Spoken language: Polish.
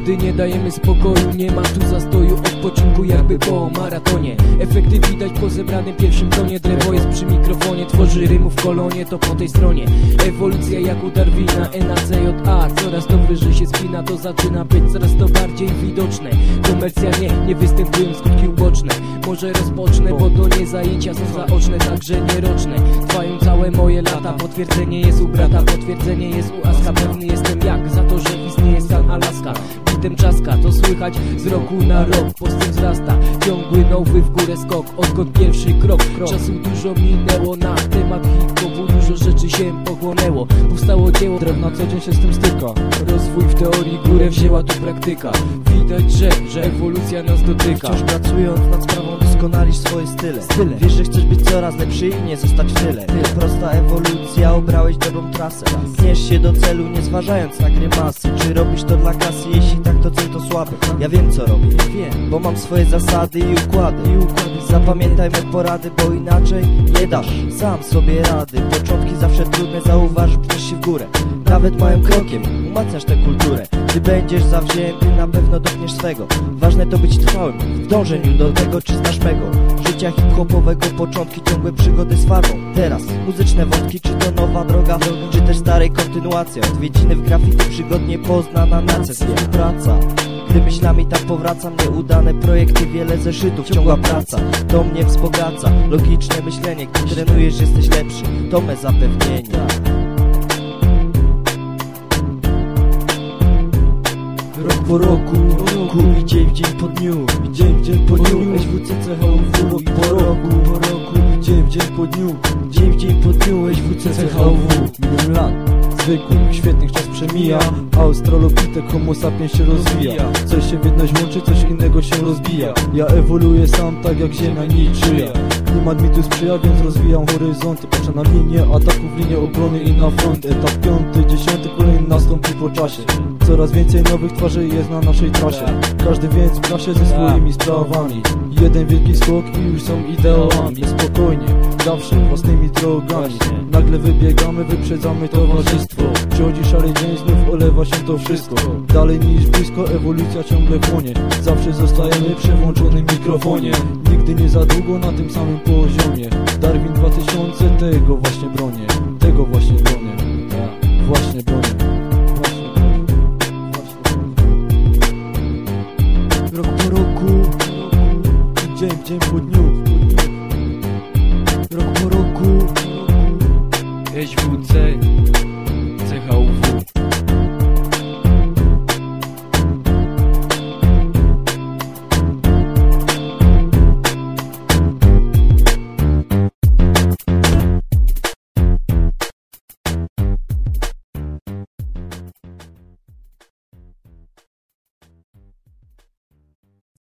Nigdy nie dajemy spokoju, nie ma tu zastoju Odpoczynku jakby po maratonie. Efekty widać po zebranym pierwszym tonie Drewo jest przy mikrofonie, tworzy rymów kolonie To po tej stronie. Ewolucja jak u Darwina, NACJA Coraz to wyżej się spina, to zaczyna być coraz to bardziej widoczne. Komercja nie, nie występują skutki uboczne. Może rozpocznę, bo to nie zajęcia są zaoczne Także nieroczne, trwają całe moje lata Potwierdzenie jest u brata, potwierdzenie jest u Aska. Pewny jestem jak, za to, że istnieje stan Alaska Bitem czaska, to słychać z roku na rok Postęp wzrasta, ciągły nowy w górę skok Odkąd pierwszy krok, czasu dużo minęło Na temat hip-hopu dużo rzeczy się pochłonęło Powstało dzieło, Drew na co dzień się z tym styka. Rozwój w teorii górę wzięła tu praktyka Widać, że, że ewolucja nas dotyka. Wciąż pracując nad sprawą doskonalisz swoje style. Style. Wiesz, że chcesz być coraz lepszy i nie zostać w tyle. Prosta ewolucja, obrałeś dobrą trasę. Pchniesz się do celu, nie zważając na grymasy Czy robisz to dla kasy? Jeśli tak, to cel to słaby Ja wiem co robię, Wiem, bo mam swoje zasady i układy. Zapamiętaj me porady, bo inaczej nie dasz sam sobie rady. Początki zawsze trudne, zauważ, pniesz się w górę Nawet małym krokiem umacniasz tę kulturę. Gdy będziesz zawzięty, na pewno dotkniesz swego. Ważne to być trwałym w dążeniu do tego, czy znasz mego. Życia hip-hopowego, początki, ciągłe przygody z farbą. Teraz muzyczne wątki, czy to nowa droga, czy też starej kontynuacja Odwiedziny w grafiki, przygodnie poznana nacja Współpraca. Gdy myślami tak powracam, nieudane projekty, wiele zeszytów, ciągła praca. To mnie wzbogaca, logiczne myślenie Gdy trenujesz, jesteś lepszy, to me zapewnienie po roku, i dzień w dzień po dniu I dzień w dzień po dniu. SWCCHUW Rok po roku, po roku i dzień w dzień po dniu Dzień w dzień po dniu. SWCCHUW Milion lat zwykłych, świetnych czas przemija. Australopitek, homo sapiens się rozwija. Coś się w jedność łączy, coś innego się rozbija. Ja ewoluuję sam tak jak ziemia niczyja. Klimat mi tu sprzyja, więc rozwijam horyzonty. Patrzę na linię ataków, linię obrony i na front. Etap piąty, dziesiąty, kolejny nastąpi po czasie Coraz więcej nowych twarzy jest na naszej trasie. Każdy więc w klasie ze swoimi sprawami. Jeden wielki skok i już są ideałami Spokojnie, zawsze własnymi drogami. Nagle wybiegamy, wyprzedzamy towarzystwo. Przychodzi szary dzień, znów olewa się to wszystko. Dalej niż blisko, ewolucja ciągle płonie. Zawsze zostajemy przy włączonym mikrofonie. Nigdy nie za długo na tym samym poziomie. Darwin 2000, tego właśnie bronię. Tego właśnie bronię rok po roku Dzień w dzień po dniu Rok po roku